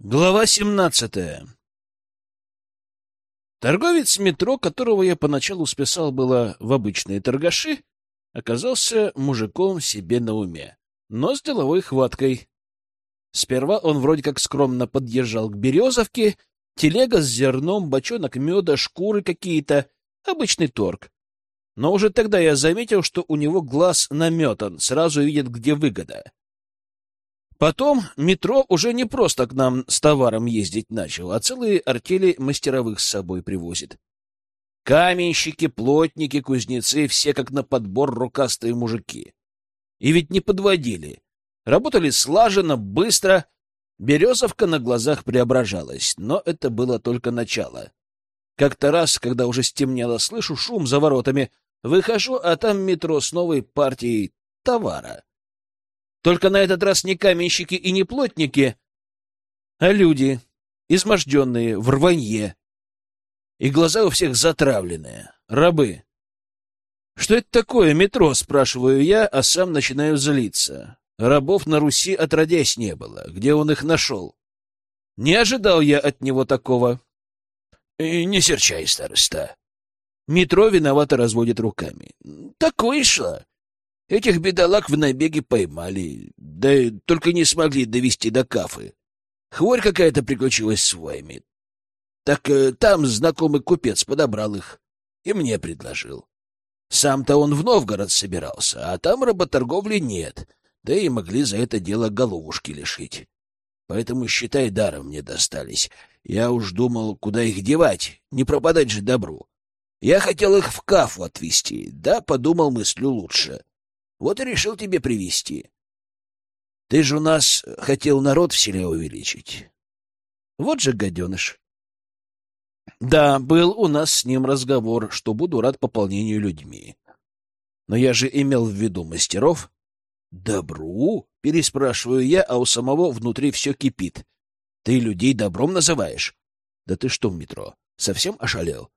Глава 17 Торговец метро, которого я поначалу списал было в обычные торгаши, оказался мужиком себе на уме, но с деловой хваткой. Сперва он вроде как скромно подъезжал к Березовке, телега с зерном, бочонок меда, шкуры какие-то, обычный торг. Но уже тогда я заметил, что у него глаз наметан, сразу видит, где выгода. Потом метро уже не просто к нам с товаром ездить начал, а целые артели мастеровых с собой привозит. Каменщики, плотники, кузнецы — все как на подбор рукастые мужики. И ведь не подводили. Работали слаженно, быстро. Березовка на глазах преображалась, но это было только начало. Как-то раз, когда уже стемнело, слышу шум за воротами, выхожу, а там метро с новой партией товара. Только на этот раз не каменщики и не плотники, а люди, изможденные, в рванье. И глаза у всех затравленные, рабы. «Что это такое, метро?» — спрашиваю я, а сам начинаю злиться. Рабов на Руси отродясь не было. Где он их нашел? Не ожидал я от него такого. «Э, — Не серчай, староста. Метро виновато разводит руками. — Так вышло. Этих бедолаг в набеге поймали, да только не смогли довести до Кафы. Хворь какая-то приключилась с вами. Так э, там знакомый купец подобрал их и мне предложил. Сам-то он в Новгород собирался, а там работорговли нет, да и могли за это дело головушки лишить. Поэтому, считай, даром мне достались. Я уж думал, куда их девать, не пропадать же добру. Я хотел их в Кафу отвезти, да подумал мыслю лучше. Вот и решил тебе привести. Ты же у нас хотел народ в селе увеличить. Вот же гаденыш. Да, был у нас с ним разговор, что буду рад пополнению людьми. Но я же имел в виду мастеров. Добру? Переспрашиваю я, а у самого внутри все кипит. Ты людей добром называешь? Да ты что, метро, совсем ошалел?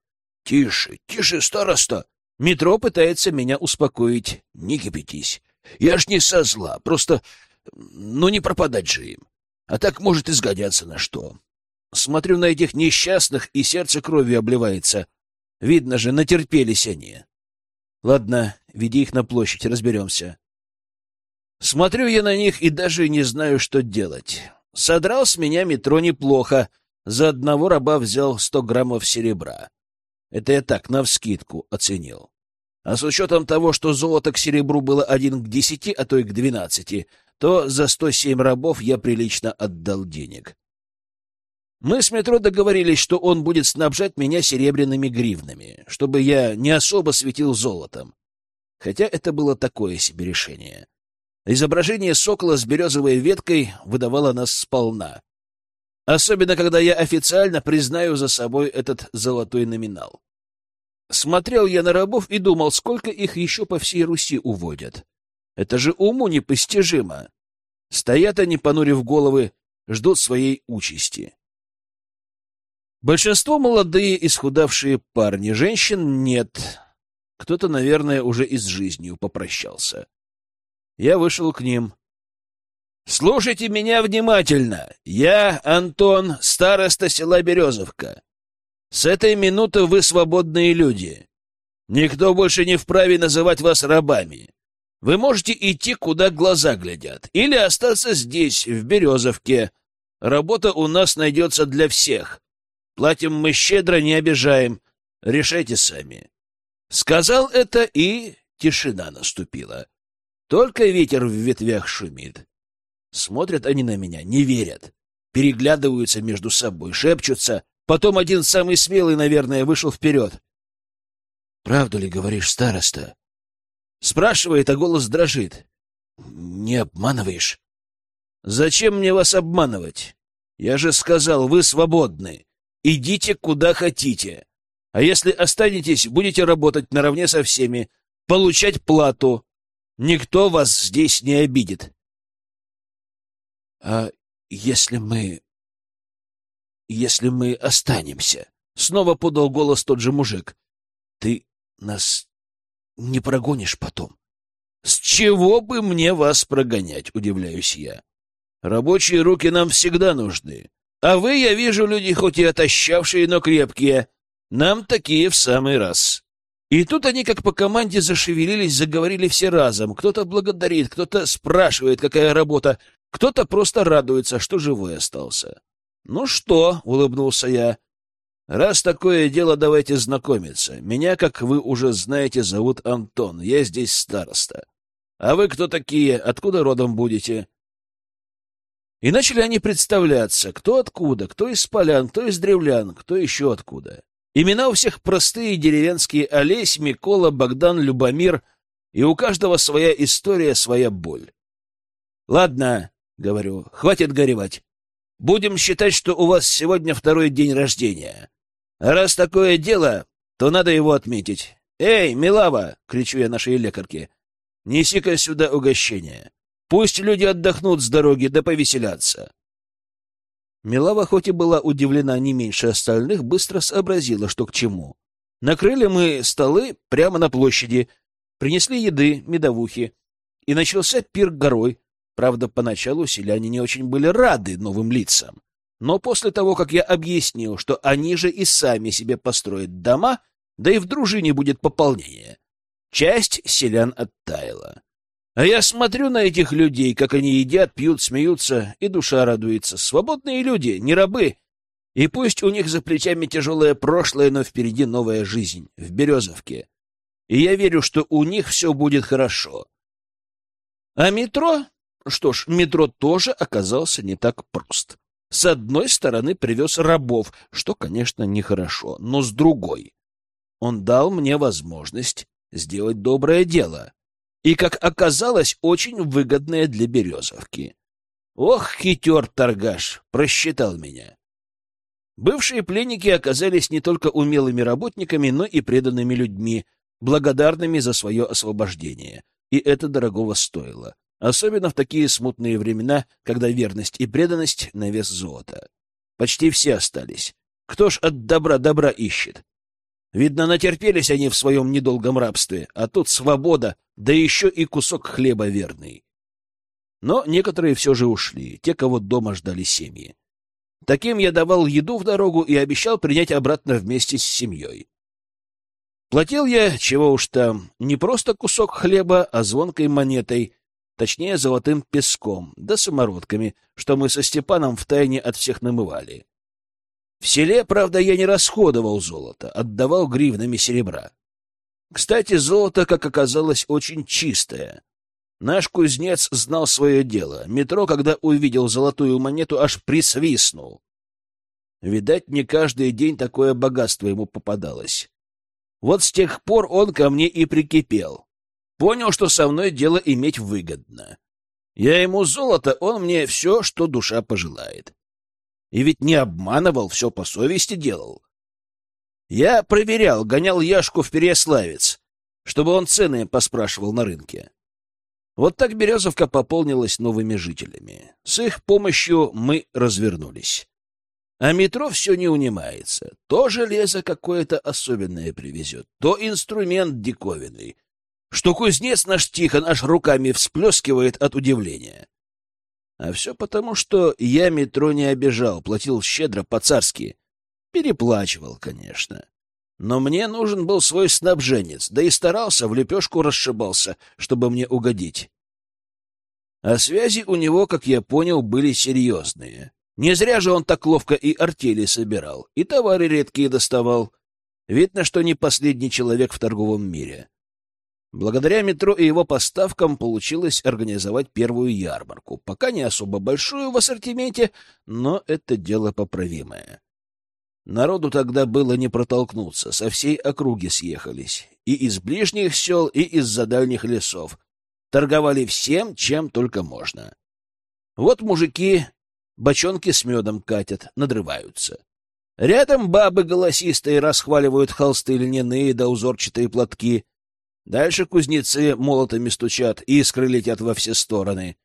Тише, тише, староста! Метро пытается меня успокоить. Не кипятись. Я ж не со зла, просто... Ну, не пропадать же им. А так, может, и сгодятся на что. Смотрю на этих несчастных, и сердце кровью обливается. Видно же, натерпелись они. Ладно, веди их на площадь, разберемся. Смотрю я на них и даже не знаю, что делать. Содрал с меня метро неплохо. За одного раба взял сто граммов серебра. Это я так, навскидку, оценил. А с учетом того, что золото к серебру было один к десяти, а то и к двенадцати, то за сто семь рабов я прилично отдал денег. Мы с метро договорились, что он будет снабжать меня серебряными гривнами, чтобы я не особо светил золотом. Хотя это было такое себе решение. Изображение сокола с березовой веткой выдавало нас сполна. Особенно, когда я официально признаю за собой этот золотой номинал. Смотрел я на рабов и думал, сколько их еще по всей Руси уводят. Это же уму непостижимо. Стоят они, понурив головы, ждут своей участи. Большинство молодые, исхудавшие парни, женщин нет. Кто-то, наверное, уже и с жизнью попрощался. Я вышел к ним. «Слушайте меня внимательно. Я Антон, староста села Березовка. С этой минуты вы свободные люди. Никто больше не вправе называть вас рабами. Вы можете идти, куда глаза глядят, или остаться здесь, в Березовке. Работа у нас найдется для всех. Платим мы щедро, не обижаем. Решайте сами. Сказал это, и тишина наступила. Только ветер в ветвях шумит. Смотрят они на меня, не верят. Переглядываются между собой, шепчутся, Потом один самый смелый, наверное, вышел вперед. — Правду ли говоришь, староста? Спрашивает, а голос дрожит. — Не обманываешь? — Зачем мне вас обманывать? Я же сказал, вы свободны. Идите куда хотите. А если останетесь, будете работать наравне со всеми, получать плату. Никто вас здесь не обидит. — А если мы если мы останемся? Снова подал голос тот же мужик. Ты нас не прогонишь потом? С чего бы мне вас прогонять, удивляюсь я. Рабочие руки нам всегда нужны. А вы, я вижу, люди хоть и отощавшие, но крепкие. Нам такие в самый раз. И тут они, как по команде, зашевелились, заговорили все разом. Кто-то благодарит, кто-то спрашивает, какая работа, кто-то просто радуется, что живой остался. — Ну что, — улыбнулся я, — раз такое дело, давайте знакомиться. Меня, как вы уже знаете, зовут Антон, я здесь староста. А вы кто такие, откуда родом будете? И начали они представляться, кто откуда, кто из полян, кто из древлян, кто еще откуда. Имена у всех простые деревенские Олесь, Микола, Богдан, Любомир, и у каждого своя история, своя боль. Ладно, говорю, хватит горевать. Будем считать, что у вас сегодня второй день рождения. Раз такое дело, то надо его отметить. «Эй, Милава!» — кричу я нашей лекарке. «Неси-ка сюда угощение. Пусть люди отдохнут с дороги да повеселятся». Милава, хоть и была удивлена не меньше остальных, быстро сообразила, что к чему. Накрыли мы столы прямо на площади, принесли еды, медовухи, и начался пир горой, Правда, поначалу селяне не очень были рады новым лицам. Но после того, как я объяснил, что они же и сами себе построят дома, да и в дружине будет пополнение, часть селян оттаяла. А я смотрю на этих людей, как они едят, пьют, смеются, и душа радуется. Свободные люди, не рабы. И пусть у них за плечами тяжелое прошлое, но впереди новая жизнь, в Березовке. И я верю, что у них все будет хорошо. А метро что ж, метро тоже оказался не так прост. С одной стороны привез рабов, что, конечно, нехорошо, но с другой. Он дал мне возможность сделать доброе дело. И, как оказалось, очень выгодное для Березовки. Ох, хитер торгаш, просчитал меня. Бывшие пленники оказались не только умелыми работниками, но и преданными людьми, благодарными за свое освобождение. И это дорогого стоило. Особенно в такие смутные времена, когда верность и преданность на вес золота. Почти все остались. Кто ж от добра добра ищет? Видно, натерпелись они в своем недолгом рабстве, а тут свобода, да еще и кусок хлеба верный. Но некоторые все же ушли, те, кого дома ждали семьи. Таким я давал еду в дорогу и обещал принять обратно вместе с семьей. Платил я, чего уж там, не просто кусок хлеба, а звонкой монетой, точнее золотым песком, да самородками, что мы со Степаном втайне от всех намывали. В селе, правда, я не расходовал золото, отдавал гривнами серебра. Кстати, золото, как оказалось, очень чистое. Наш кузнец знал свое дело. Метро, когда увидел золотую монету, аж присвистнул. Видать, не каждый день такое богатство ему попадалось. Вот с тех пор он ко мне и прикипел. Понял, что со мной дело иметь выгодно. Я ему золото, он мне все, что душа пожелает. И ведь не обманывал, все по совести делал. Я проверял, гонял Яшку в Переяславец, чтобы он цены поспрашивал на рынке. Вот так Березовка пополнилась новыми жителями. С их помощью мы развернулись. А метро все не унимается. То железо какое-то особенное привезет, то инструмент диковинный, что кузнец наш Тихон аж руками всплескивает от удивления. А все потому, что я метро не обижал, платил щедро по-царски. Переплачивал, конечно. Но мне нужен был свой снабженец, да и старался, в лепешку расшибался, чтобы мне угодить. А связи у него, как я понял, были серьезные. Не зря же он так ловко и артели собирал, и товары редкие доставал. Видно, что не последний человек в торговом мире. Благодаря метро и его поставкам получилось организовать первую ярмарку. Пока не особо большую в ассортименте, но это дело поправимое. Народу тогда было не протолкнуться, со всей округи съехались. И из ближних сел, и из-за дальних лесов. Торговали всем, чем только можно. Вот мужики бочонки с медом катят, надрываются. Рядом бабы голосистые расхваливают холсты льняные да узорчатые платки — Дальше кузнецы молотами стучат, искры летят во все стороны.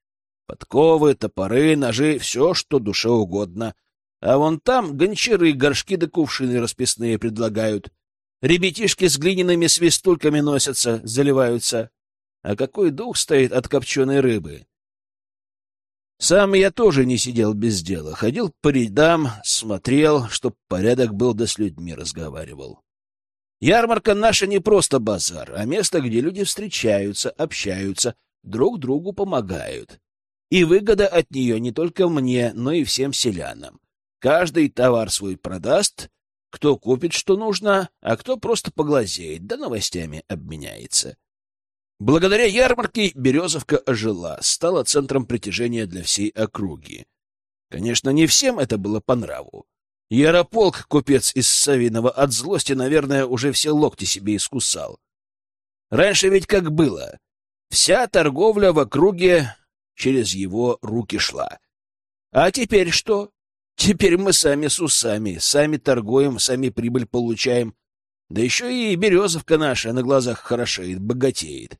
Подковы, топоры, ножи — все, что душе угодно. А вон там гончары горшки да кувшины расписные предлагают. Ребятишки с глиняными свистульками носятся, заливаются. А какой дух стоит от копченой рыбы? Сам я тоже не сидел без дела. Ходил по рядам, смотрел, чтоб порядок был, да с людьми разговаривал. Ярмарка наша не просто базар, а место, где люди встречаются, общаются, друг другу помогают. И выгода от нее не только мне, но и всем селянам. Каждый товар свой продаст, кто купит, что нужно, а кто просто поглазеет, да новостями обменяется. Благодаря ярмарке Березовка ожила, стала центром притяжения для всей округи. Конечно, не всем это было по нраву. Ярополк, купец из Савинова, от злости, наверное, уже все локти себе искусал. Раньше ведь как было. Вся торговля в округе через его руки шла. А теперь что? Теперь мы сами с усами, сами торгуем, сами прибыль получаем. Да еще и березовка наша на глазах хорошеет, богатеет.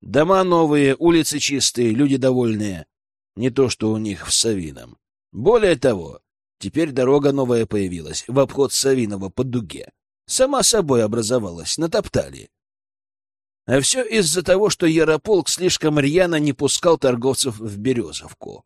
Дома новые, улицы чистые, люди довольные. Не то, что у них в Савином. Более того, теперь дорога новая появилась, в обход Савинова по дуге. Сама собой образовалась, натоптали. А все из-за того, что Ярополк слишком рьяно не пускал торговцев в Березовку.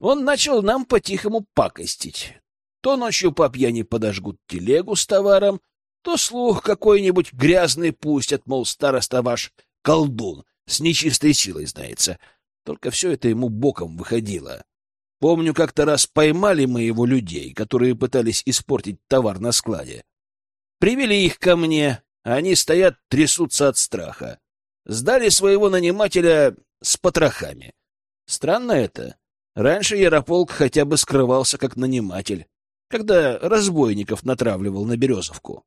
Он начал нам по-тихому пакостить. То ночью по пьяни подожгут телегу с товаром, то слух какой-нибудь грязный пустят, мол, староста ваш колдун, с нечистой силой знается. Только все это ему боком выходило. Помню, как-то раз поймали мы его людей, которые пытались испортить товар на складе. Привели их ко мне, а они стоят, трясутся от страха. Сдали своего нанимателя с потрохами. Странно это. Раньше Ярополк хотя бы скрывался как наниматель, когда разбойников натравливал на Березовку.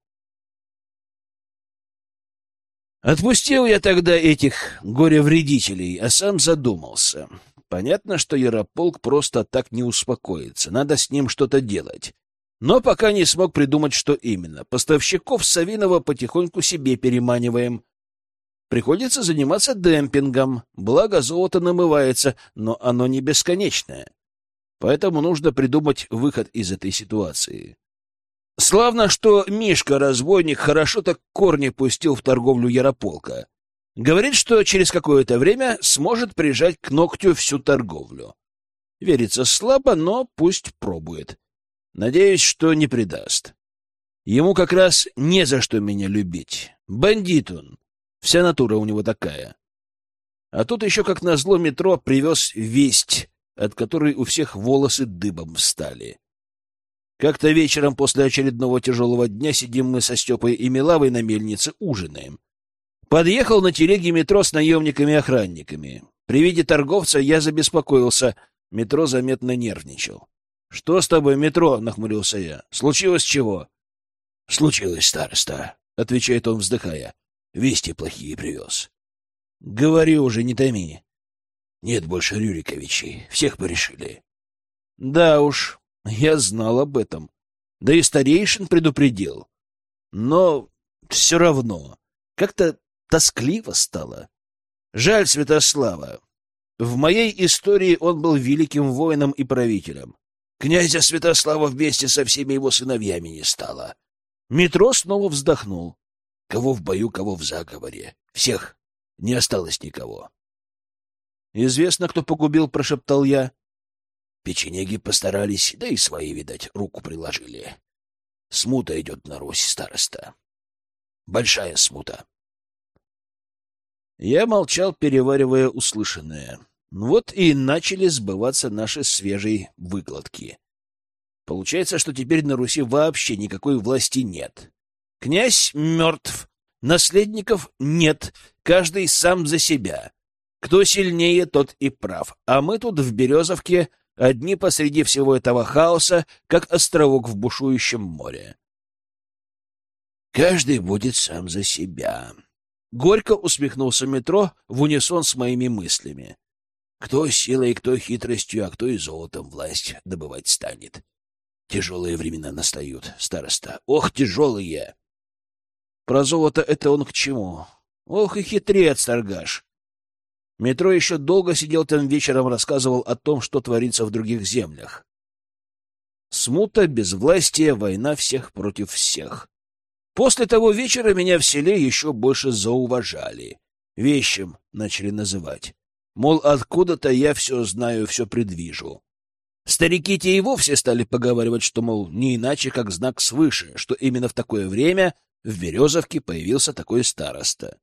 Отпустил я тогда этих горе-вредителей, а сам задумался. Понятно, что Ярополк просто так не успокоится, надо с ним что-то делать. Но пока не смог придумать, что именно. Поставщиков Савинова потихоньку себе переманиваем. Приходится заниматься демпингом, благо золото намывается, но оно не бесконечное. Поэтому нужно придумать выход из этой ситуации. Славно, что Мишка-разбойник хорошо так корни пустил в торговлю Ярополка. Говорит, что через какое-то время сможет прижать к ногтю всю торговлю. Верится слабо, но пусть пробует. Надеюсь, что не предаст. Ему как раз не за что меня любить. Бандит он. Вся натура у него такая. А тут еще, как назло, метро привез весть, от которой у всех волосы дыбом встали. Как-то вечером после очередного тяжелого дня сидим мы со Степой и Милавой на мельнице, ужинаем. Подъехал на телеге метро с наемниками-охранниками. При виде торговца я забеспокоился. Метро заметно нервничал. — Что с тобой, метро? — нахмурился я. — Случилось чего? — Случилось, староста, — отвечает он, вздыхая. — Вести плохие привез. — Говори уже, не томи. — Нет больше Рюриковичей. Всех порешили. — Да уж, я знал об этом. Да и старейшин предупредил. Но все равно как-то тоскливо стало. Жаль Святослава. В моей истории он был великим воином и правителем. Князя Святослава вместе со всеми его сыновьями не стало. Метро снова вздохнул. Кого в бою, кого в заговоре. Всех. Не осталось никого. «Известно, кто погубил», — прошептал я. Печенеги постарались, да и свои, видать, руку приложили. Смута идет на Русь, староста. Большая смута. Я молчал, переваривая услышанное. Вот и начали сбываться наши свежие выкладки. Получается, что теперь на Руси вообще никакой власти нет. Князь мертв, наследников нет, каждый сам за себя. Кто сильнее, тот и прав. А мы тут в Березовке одни посреди всего этого хаоса, как островок в бушующем море. «Каждый будет сам за себя», — горько усмехнулся метро в унисон с моими мыслями. «Кто силой, кто хитростью, а кто и золотом власть добывать станет. Тяжелые времена настают, староста. Ох, тяжелые!» «Про золото это он к чему? Ох и хитрец, торгаш!» Метро еще долго сидел там вечером, рассказывал о том, что творится в других землях. Смута, безвластие, война всех против всех. После того вечера меня в селе еще больше зауважали. Вещим начали называть. Мол, откуда-то я все знаю, все предвижу. Старики те и вовсе стали поговаривать, что, мол, не иначе, как знак свыше, что именно в такое время в Березовке появился такой староста.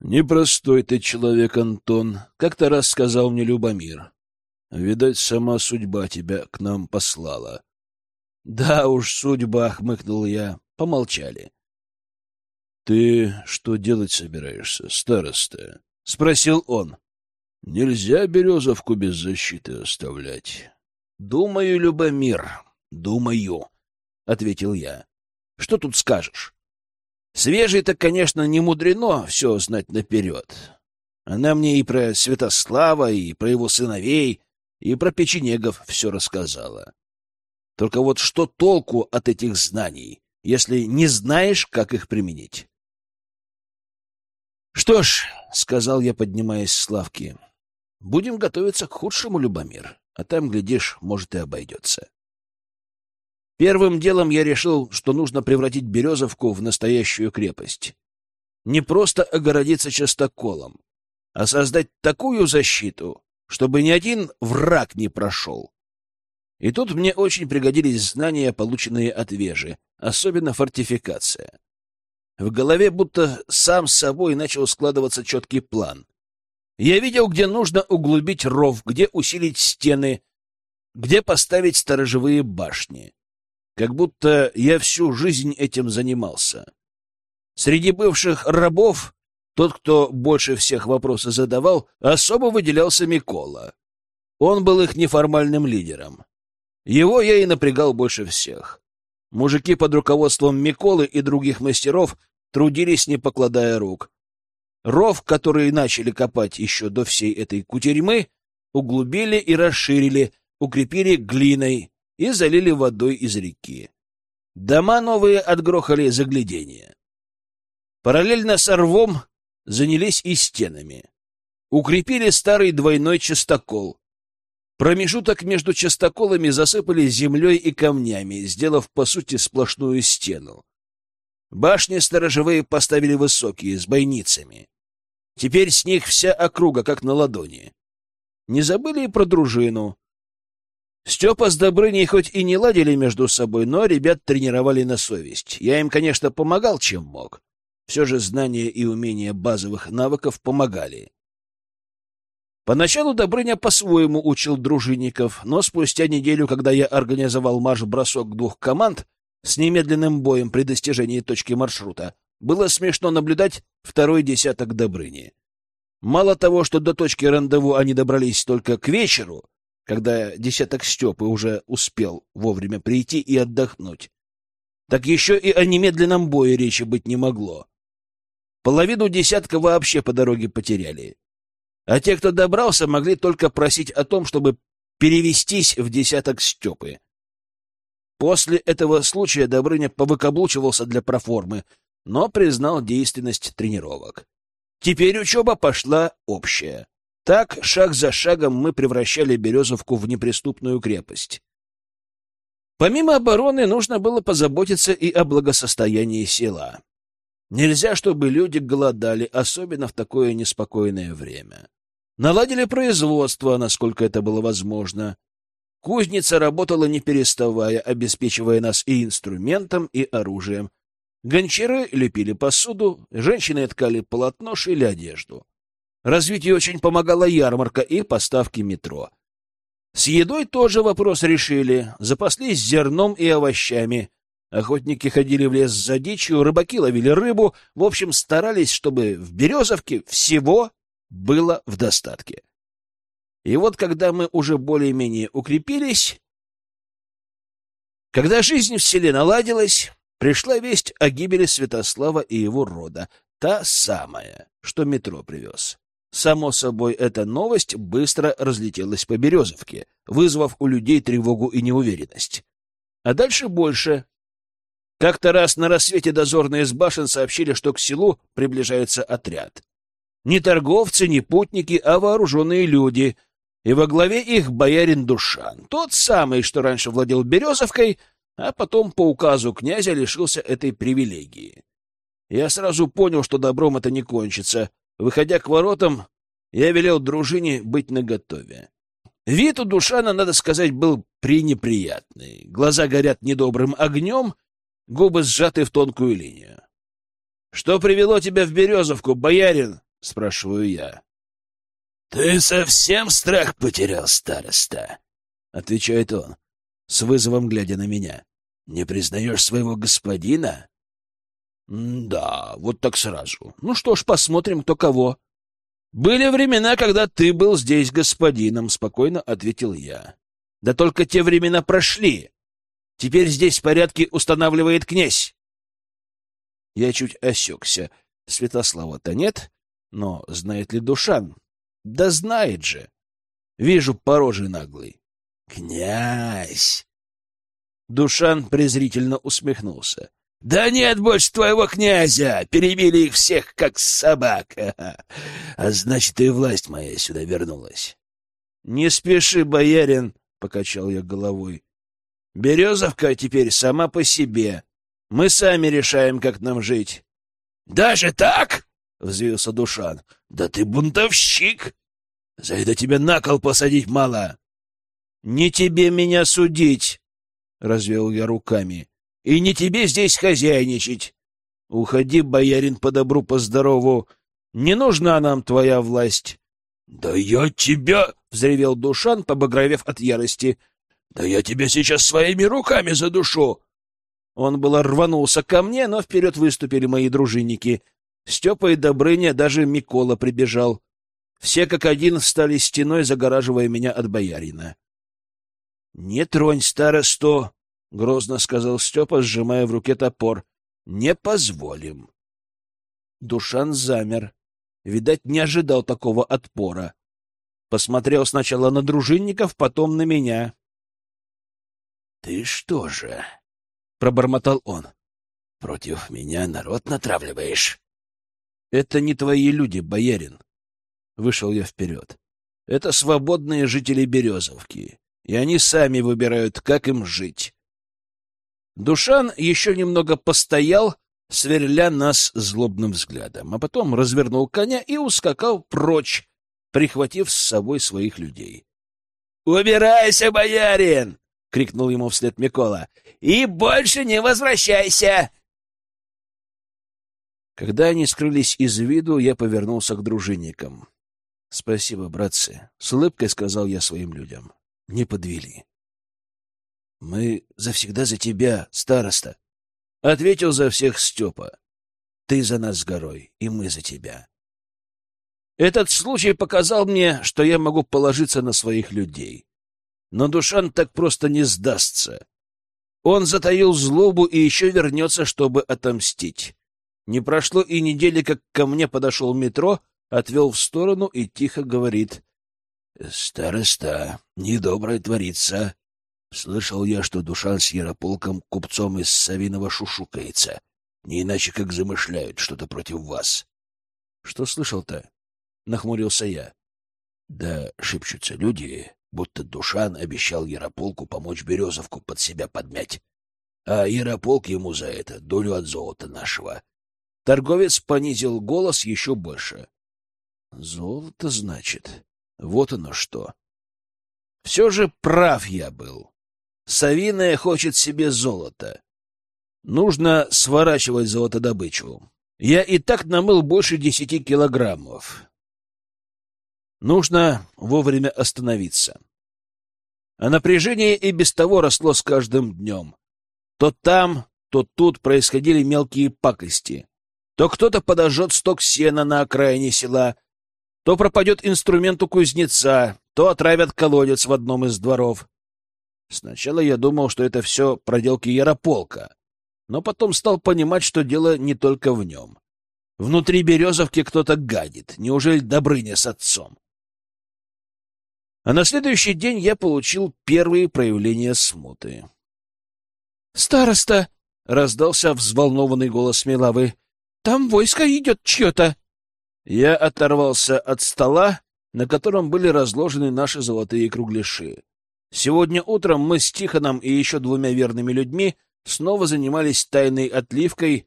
«Непростой ты человек, Антон», — как-то раз сказал мне Любомир. «Видать, сама судьба тебя к нам послала». «Да уж, судьба», — хмыкнул я. Помолчали. «Ты что делать собираешься, староста?» — спросил он. Нельзя Березовку без защиты оставлять. — Думаю, Любомир, думаю, — ответил я. — Что тут скажешь? Свежий-то, конечно, не мудрено все знать наперед. Она мне и про Святослава, и про его сыновей, и про печенегов все рассказала. Только вот что толку от этих знаний, если не знаешь, как их применить? — Что ж, — сказал я, поднимаясь с лавки, — Будем готовиться к худшему, Любомир, а там, глядишь, может, и обойдется. Первым делом я решил, что нужно превратить Березовку в настоящую крепость. Не просто огородиться частоколом, а создать такую защиту, чтобы ни один враг не прошел. И тут мне очень пригодились знания, полученные от Вежи, особенно фортификация. В голове будто сам собой начал складываться четкий план, я видел, где нужно углубить ров, где усилить стены, где поставить сторожевые башни. Как будто я всю жизнь этим занимался. Среди бывших рабов тот, кто больше всех вопросы задавал, особо выделялся Микола. Он был их неформальным лидером. Его я и напрягал больше всех. Мужики под руководством Миколы и других мастеров трудились, не покладая рук, Ров, который начали копать еще до всей этой кутерьмы, углубили и расширили, укрепили глиной и залили водой из реки. Дома новые отгрохали загляденье. Параллельно с рвом занялись и стенами. Укрепили старый двойной частокол. Промежуток между частоколами засыпали землей и камнями, сделав, по сути, сплошную стену. Башни сторожевые поставили высокие, с бойницами. Теперь с них вся округа, как на ладони. Не забыли и про дружину. Степа с Добрыней хоть и не ладили между собой, но ребят тренировали на совесть. Я им, конечно, помогал, чем мог. Все же знания и умения базовых навыков помогали. Поначалу Добрыня по-своему учил дружинников, но спустя неделю, когда я организовал марш-бросок двух команд с немедленным боем при достижении точки маршрута, было смешно наблюдать второй десяток Добрыни. Мало того, что до точки рандеву они добрались только к вечеру, когда десяток Степы уже успел вовремя прийти и отдохнуть, так еще и о немедленном бое речи быть не могло. Половину десятка вообще по дороге потеряли. А те, кто добрался, могли только просить о том, чтобы перевестись в десяток Степы. После этого случая Добрыня повыкаблучивался для проформы, но признал действенность тренировок. Теперь учеба пошла общая. Так, шаг за шагом, мы превращали Березовку в неприступную крепость. Помимо обороны, нужно было позаботиться и о благосостоянии села. Нельзя, чтобы люди голодали, особенно в такое неспокойное время. Наладили производство, насколько это было возможно. Кузница работала не переставая, обеспечивая нас и инструментом, и оружием, Гончары лепили посуду, женщины ткали полотно, шили одежду. Развитию очень помогала ярмарка и поставки метро. С едой тоже вопрос решили. Запаслись зерном и овощами. Охотники ходили в лес за дичью, рыбаки ловили рыбу. В общем, старались, чтобы в Березовке всего было в достатке. И вот когда мы уже более-менее укрепились, когда жизнь в селе наладилась, Пришла весть о гибели Святослава и его рода, та самая, что метро привез. Само собой, эта новость быстро разлетелась по Березовке, вызвав у людей тревогу и неуверенность. А дальше больше. Как-то раз на рассвете дозорные с башен сообщили, что к селу приближается отряд. Не торговцы, не путники, а вооруженные люди, и во главе их боярин Душан, тот самый, что раньше владел Березовкой, а потом по указу князя лишился этой привилегии. Я сразу понял, что добром это не кончится. Выходя к воротам, я велел дружине быть наготове. Вид у Душана, надо сказать, был пренеприятный. Глаза горят недобрым огнем, губы сжаты в тонкую линию. — Что привело тебя в Березовку, боярин? — спрашиваю я. — Ты совсем страх потерял, староста? — отвечает он, с вызовом глядя на меня. — Не признаешь своего господина? — Да, вот так сразу. Ну что ж, посмотрим, кто кого. — Были времена, когда ты был здесь господином, — спокойно ответил я. — Да только те времена прошли. Теперь здесь порядки устанавливает князь. Я чуть осекся. Святослава-то нет, но знает ли Душан? Да знает же. Вижу порожи наглый. «Князь!» Душан презрительно усмехнулся. «Да нет больше твоего князя! Перебили их всех, как собак! А значит, и власть моя сюда вернулась!» «Не спеши, боярин!» — покачал я головой. «Березовка теперь сама по себе. Мы сами решаем, как нам жить. — Даже так? — взвился Душан. — Да ты бунтовщик! За это тебя на кол посадить мало. — Не тебе меня судить! — развел я руками. — И не тебе здесь хозяйничать. Уходи, боярин, по добру, по здорову. Не нужна нам твоя власть. — Да я тебя! — взревел Душан, побагровев от ярости. — Да я тебя сейчас своими руками задушу! Он было рванулся ко мне, но вперед выступили мои дружинники. Степа и Добрыня, даже Микола прибежал. Все как один встали стеной, загораживая меня от боярина. — Не тронь старосту, — грозно сказал Степа, сжимая в руке топор. — Не позволим. Душан замер. Видать, не ожидал такого отпора. Посмотрел сначала на дружинников, потом на меня. — Ты что же, пробормотал он. Против меня народ натравливаешь. Это не твои люди, боярин. Вышел я вперед. Это свободные жители Березовки, и они сами выбирают, как им жить. Душан еще немного постоял, сверля нас злобным взглядом, а потом развернул коня и ускакал прочь, прихватив с собой своих людей. — Убирайся, боярин! — крикнул ему вслед Микола. «И больше не возвращайся!» Когда они скрылись из виду, я повернулся к дружинникам. «Спасибо, братцы», — с улыбкой сказал я своим людям. «Не подвели». «Мы завсегда за тебя, староста», — ответил за всех Степа. «Ты за нас с горой, и мы за тебя». Этот случай показал мне, что я могу положиться на своих людей. Но Душан так просто не сдастся. Он затаил злобу и еще вернется, чтобы отомстить. Не прошло и недели, как ко мне подошел метро, отвел в сторону и тихо говорит. — Староста, недоброе творится. Слышал я, что Душан с Ярополком купцом из Савинова шушукается. Не иначе, как замышляют что-то против вас. — Что слышал-то? — нахмурился я. — Да шепчутся люди, будто Душан обещал Ярополку помочь Березовку под себя подмять. А Ярополк ему за это долю от золота нашего. Торговец понизил голос еще больше. Золото, значит. Вот оно что. Все же прав я был. Савиная хочет себе золото. Нужно сворачивать золотодобычу. Я и так намыл больше десяти килограммов. Нужно вовремя остановиться. А напряжение и без того росло с каждым днем. То там, то тут происходили мелкие пакости. То кто-то подожжет сток сена на окраине села, то пропадет инструмент у кузнеца, то отравят колодец в одном из дворов. Сначала я думал, что это все проделки Ярополка, но потом стал понимать, что дело не только в нем. Внутри Березовки кто-то гадит. Неужели Добрыня с отцом? А на следующий день я получил первые проявления смуты. «Староста!» — раздался взволнованный голос Милавы. «Там войско идет чье-то!» Я оторвался от стола, на котором были разложены наши золотые кругляши. Сегодня утром мы с Тихоном и еще двумя верными людьми снова занимались тайной отливкой.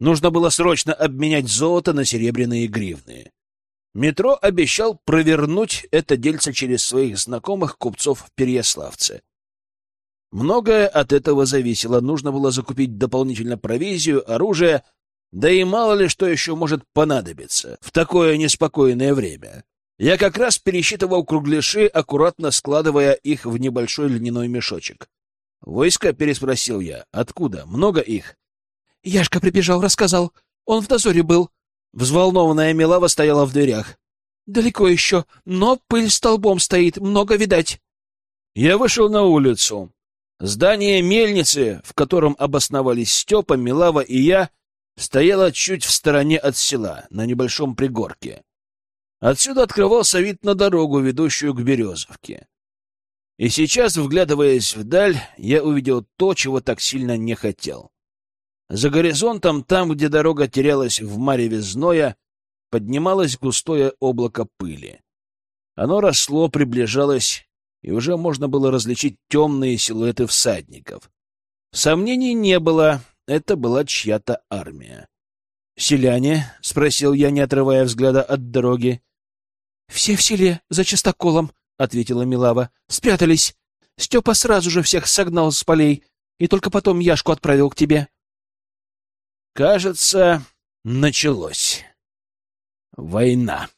Нужно было срочно обменять золото на серебряные гривны. Метро обещал провернуть это дельце через своих знакомых купцов в Переяславце. Многое от этого зависело. Нужно было закупить дополнительно провизию, оружие, да и мало ли что еще может понадобиться в такое неспокойное время. Я как раз пересчитывал кругляши, аккуратно складывая их в небольшой льняной мешочек. «Войско?» — переспросил я. «Откуда? Много их?» «Яшка прибежал, рассказал. Он в дозоре был». Взволнованная Милава стояла в дверях. «Далеко еще, но пыль столбом стоит, много видать». Я вышел на улицу. Здание мельницы, в котором обосновались Степа, Милава и я, стояло чуть в стороне от села, на небольшом пригорке. Отсюда открывался вид на дорогу, ведущую к Березовке. И сейчас, вглядываясь вдаль, я увидел то, чего так сильно не хотел. За горизонтом, там, где дорога терялась в мареве зноя, поднималось густое облако пыли. Оно росло, приближалось, и уже можно было различить темные силуэты всадников. Сомнений не было, это была чья-то армия. «Селяне?» — спросил я, не отрывая взгляда от дороги. «Все в селе, за частоколом», — ответила Милава. «Спрятались. Степа сразу же всех согнал с полей, и только потом Яшку отправил к тебе». Кажется, началось. Война.